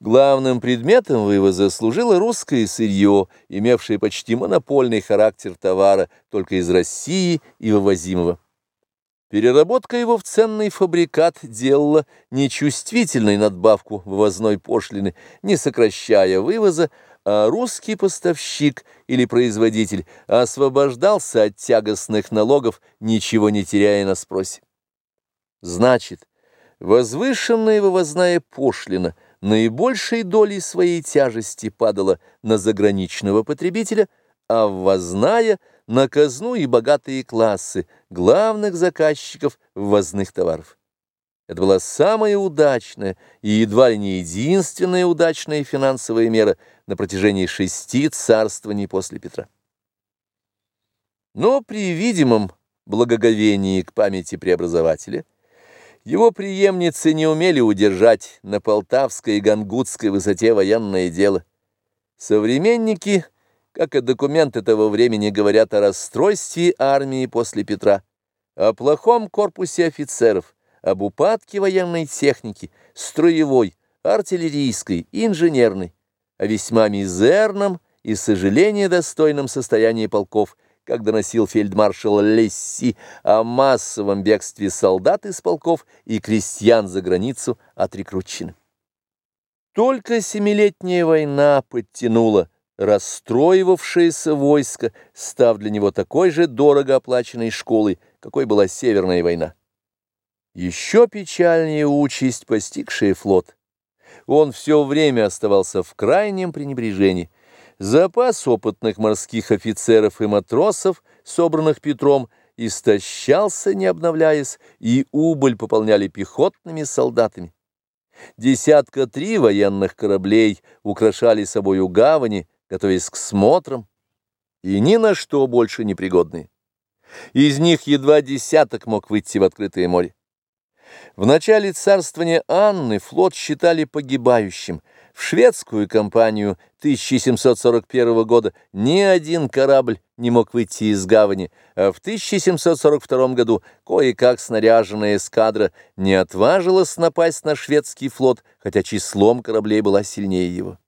Главным предметом вывоза служило русское сырье, имевшее почти монопольный характер товара только из России и вывозимого. Переработка его в ценный фабрикат делала нечувствительной надбавку вывозной пошлины, не сокращая вывоза, а русский поставщик или производитель освобождался от тягостных налогов, ничего не теряя на спросе. Значит, возвышенная вывозная пошлина – наибольшей долей своей тяжести падала на заграничного потребителя, а ввозная – на казну и богатые классы, главных заказчиков ввозных товаров. Это была самая удачная и едва ли не единственная удачная финансовая мера на протяжении шести царствований после Петра. Но при видимом благоговении к памяти преобразователя – его преемницы не умели удержать на Полтавской и Гангутской высоте военное дело. Современники, как и документы того времени, говорят о расстройстве армии после Петра, о плохом корпусе офицеров, об упадке военной техники, строевой, артиллерийской, инженерной, о весьма мизерном и сожаление достойном состоянии полков – как доносил фельдмаршал Лесси о массовом бегстве солдат из полков и крестьян за границу от рекрутчины. Только семилетняя война подтянула расстроивавшееся войско, став для него такой же дорого оплаченной школой, какой была Северная война. Еще печальнее участь, постигшая флот. Он все время оставался в крайнем пренебрежении, Запас опытных морских офицеров и матросов, собранных Петром, истощался, не обновляясь, и убыль пополняли пехотными солдатами. Десятка три военных кораблей украшали собою гавани, готовясь к смотрам, и ни на что больше не пригодные. Из них едва десяток мог выйти в открытое море. В начале царствования Анны флот считали погибающим. В шведскую кампанию 1741 года ни один корабль не мог выйти из гавани, а в 1742 году кое-как снаряженная эскадра не отважилась напасть на шведский флот, хотя числом кораблей была сильнее его.